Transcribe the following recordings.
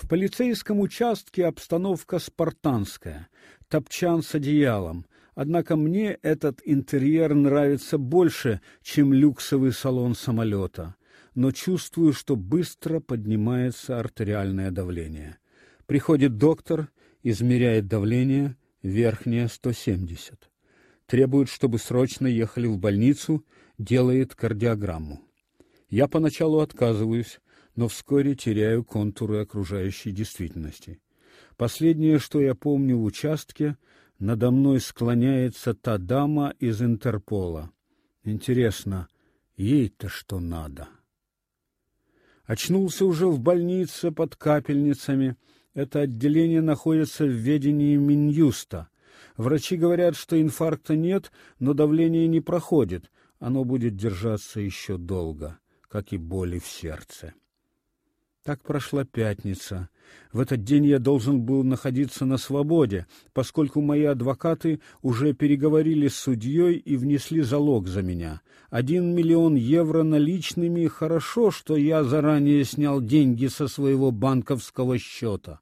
В полицейском участке обстановка спартанская, топчан с одеялом. Однако мне этот интерьер нравится больше, чем люксовый салон самолета. Но чувствую, что быстро поднимается артериальное давление. Приходит доктор, измеряет давление, верхнее 170. Требует, чтобы срочно ехали в больницу, делает кардиограмму. Я поначалу отказываюсь, но вскоре теряю контуры окружающей действительности. Последнее, что я помню в участке, надо мной склоняется та дама из Интерпола. Интересно, ей-то что надо? Очнулся уже в больнице под капельницами. Это отделение находится в ведении Минюста. Врачи говорят, что инфаркта нет, но давление не проходит. Оно будет держаться еще долго, как и боли в сердце. Так прошла пятница. В этот день я должен был находиться на свободе, поскольку мои адвокаты уже переговорили с судьей и внесли залог за меня. Один миллион евро наличными. Хорошо, что я заранее снял деньги со своего банковского счета.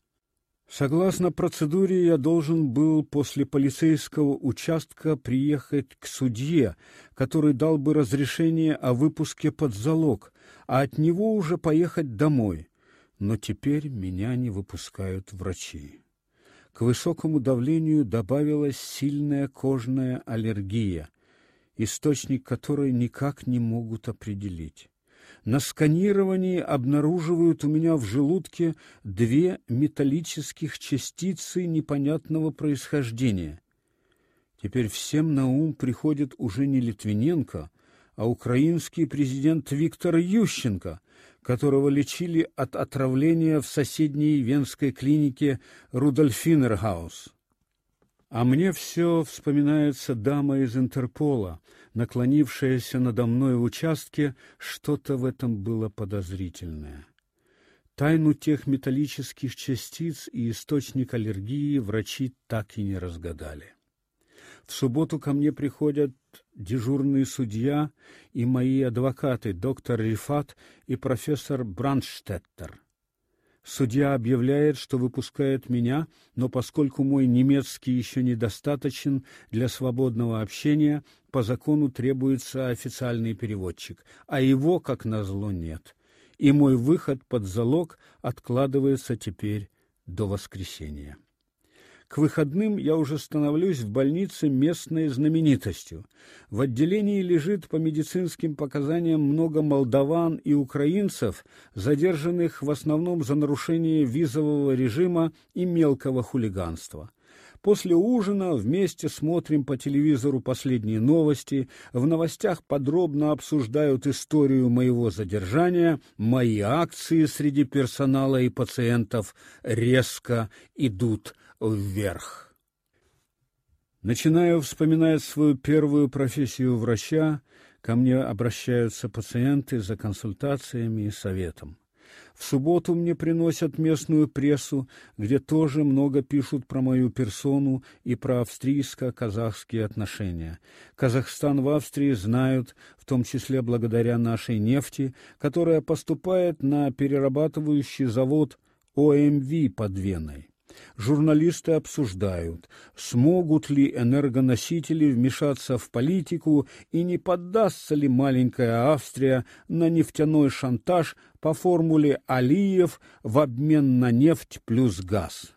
Согласно процедуре, я должен был после полицейского участка приехать к судье, который дал бы разрешение о выпуске под залог, а от него уже поехать домой. Но теперь меня не выпускают врачи. К высокому давлению добавилась сильная кожная аллергия, источник которой никак не могут определить. На сканировании обнаруживают у меня в желудке две металлических частицы непонятного происхождения. Теперь всем на ум приходит уже не Литвиненко, а украинский президент Виктор Ющенко, которого лечили от отравления в соседней венской клинике Рудольфинерхаус. А мне все вспоминается дама из Интерпола, наклонившаяся надо мной в участке, что-то в этом было подозрительное. Тайну тех металлических частиц и источник аллергии врачи так и не разгадали. В субботу ко мне приходят дежурный судья и мои адвокаты, доктор Рифат и профессор Брандштеттер. Судья объявляет, что выпускает меня, но поскольку мой немецкий еще недостаточен для свободного общения, по закону требуется официальный переводчик, а его, как назло, нет. И мой выход под залог откладывается теперь до воскресенья. К выходным я уже становлюсь в больнице местной знаменитостью. В отделении лежит по медицинским показаниям много молдаван и украинцев, задержанных в основном за нарушение визового режима и мелкого хулиганства. После ужина вместе смотрим по телевизору последние новости, в новостях подробно обсуждают историю моего задержания, мои акции среди персонала и пациентов резко идут вверх. Начинаю вспоминать свою первую профессию врача, ко мне обращаются пациенты за консультациями и советом. В субботу мне приносят местную прессу, где тоже много пишут про мою персону и про австрийско-казахские отношения. Казахстан в Австрии знают, в том числе благодаря нашей нефти, которая поступает на перерабатывающий завод ОМВ под Веной. Журналисты обсуждают, смогут ли энергоносители вмешаться в политику и не поддастся ли маленькая Австрия на нефтяной шантаж по формуле Алиев в обмен на нефть плюс газ.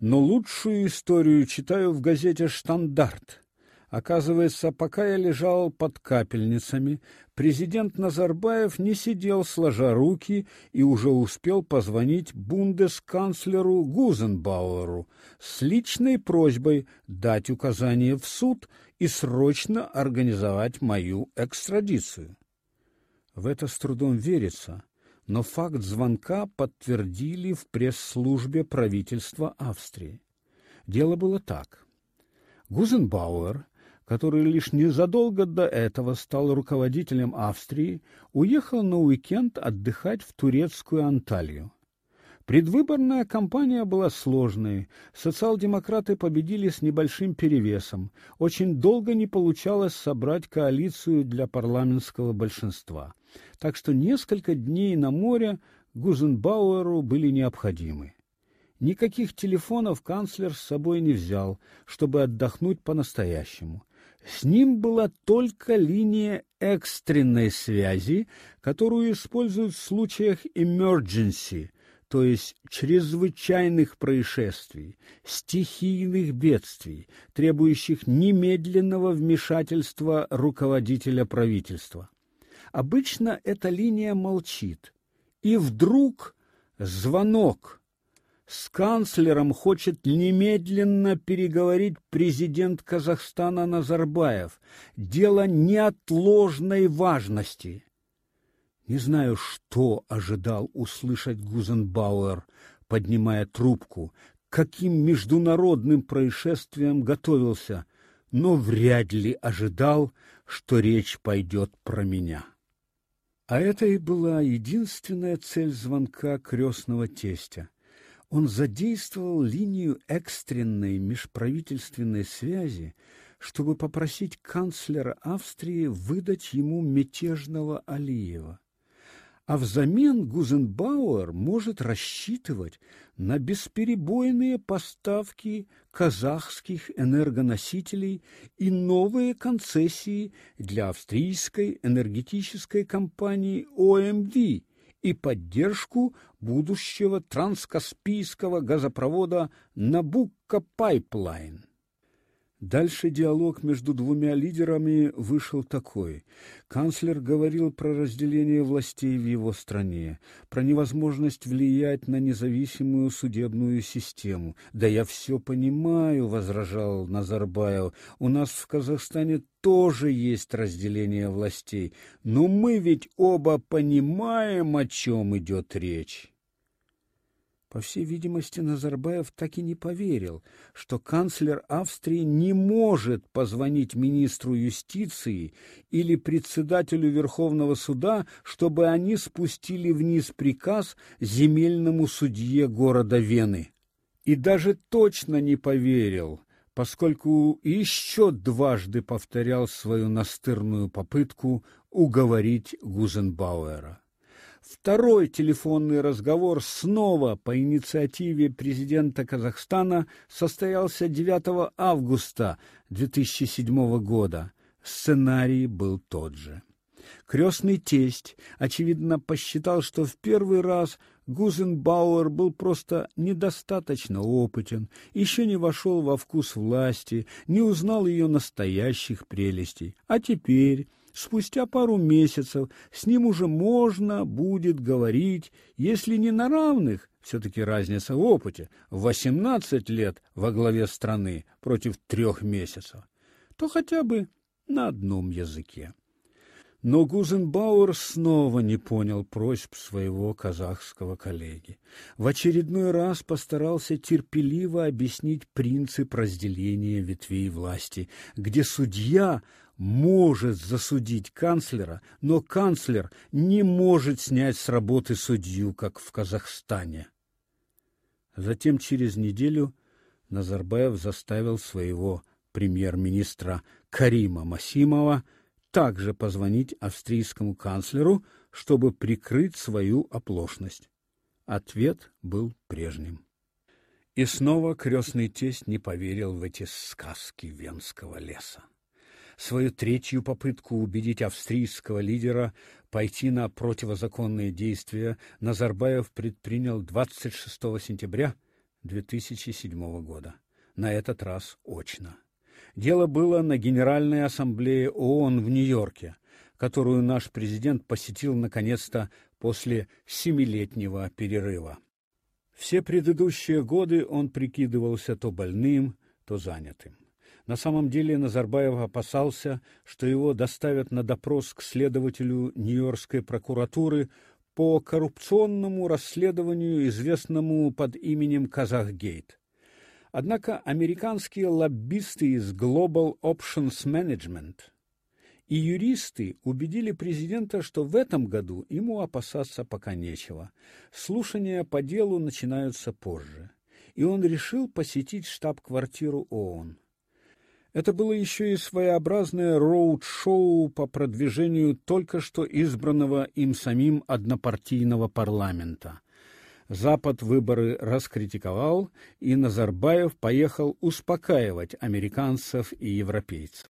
Но лучшую историю читаю в газете Штандарт. Оказывается, пока я лежал под капельницами, президент Назарбаев не сидел сложа руки и уже успел позвонить бундесканцлеру Гузенбауэру с личной просьбой дать указание в суд и срочно организовать мою экстрадицию. В это с трудом верится, но факт звонка подтвердили в пресс-службе правительства Австрии. Дело было так: Гузенбауэр который лишь незадолго до этого стал руководителем Австрии, уехал на уикенд отдыхать в турецкую Анталию. Предвыборная кампания была сложной. Социал-демократы победили с небольшим перевесом. Очень долго не получалось собрать коалицию для парламентского большинства. Так что несколько дней на море Гузенбауэру были необходимы. Никаких телефонов канцлер с собой не взял, чтобы отдохнуть по-настоящему. С ним была только линия экстренной связи, которую используют в случаях emergency, то есть чрезвычайных происшествий, стихийных бедствий, требующих немедленного вмешательства руководителя правительства. Обычно эта линия молчит, и вдруг звонок с канцлером хочет немедленно переговорить президент Казахстана Назарбаев. Дело неотложной важности. Не знаю, что ожидал услышать Гузенбауэр, поднимая трубку, каким международным происшествием готовился, но вряд ли ожидал, что речь пойдет про меня. А это и была единственная цель звонка крестного тестя — он задействовал линию экстренной межправительственной связи, чтобы попросить канцлера Австрии выдать ему мятежного Алиева. А взамен Гузенбауэр может рассчитывать на бесперебойные поставки казахских энергоносителей и новые концессии для австрийской энергетической компании ОМВ, и поддержку будущего транскаспийского газопровода Набукко Пайплайн. Дальше диалог между двумя лидерами вышел такой. Канцлер говорил про разделение властей в его стране, про невозможность влиять на независимую судебную систему. Да я все понимаю, возражал Назарбаев. У нас в Казахстане тоже есть разделение властей, но мы ведь оба понимаем, о чем идет речь. По всей видимости, Назарбаев так и не поверил, что канцлер Австрии не может позвонить министру юстиции или председателю Верховного суда, чтобы они спустили вниз приказ земельному судье города Вены. И даже точно не поверил, поскольку еще дважды повторял свою настырную попытку уговорить Гузенбауэра. Второй телефонный разговор снова по инициативе президента Казахстана состоялся 9 августа 2007 года. Сценарий был тот же. Крестный тесть, очевидно, посчитал, что в первый раз Гузенбауэр был просто недостаточно опытен, еще не вошел во вкус власти, не узнал ее настоящих прелестей. А теперь Спустя пару месяцев с ним уже можно будет говорить, если не на равных, все-таки разница в опыте, в 18 лет во главе страны против трех месяцев, то хотя бы на одном языке. Но Гузенбауэр снова не понял просьб своего казахского коллеги. В очередной раз постарался терпеливо объяснить принцип разделения ветвей власти, где судья может засудить канцлера, но канцлер не может снять с работы судью, как в Казахстане. Затем через неделю Назарбаев заставил своего премьер-министра Карима Масимова также позвонить австрийскому канцлеру, чтобы прикрыть свою оплошность. Ответ был прежним. И снова крестный тесть не поверил в эти сказки венского леса свою третью попытку убедить австрийского лидера пойти на противозаконные действия Назарбаев предпринял 26 сентября 2007 года. На этот раз очно. Дело было на Генеральной ассамблее ООН в Нью-Йорке, которую наш президент посетил наконец-то после семилетнего перерыва. Все предыдущие годы он прикидывался то больным, то занятым. На самом деле Назарбаев опасался, что его доставят на допрос к следователю Нью-Йоркской прокуратуры по коррупционному расследованию, известному под именем Казахгейт. Однако американские лоббисты из Global Options Management и юристы убедили президента, что в этом году ему опасаться пока нечего. Слушания по делу начинаются позже, и он решил посетить штаб-квартиру ООН. Это было еще и своеобразное роуд-шоу по продвижению только что избранного им самим однопартийного парламента. Запад выборы раскритиковал, и Назарбаев поехал успокаивать американцев и европейцев.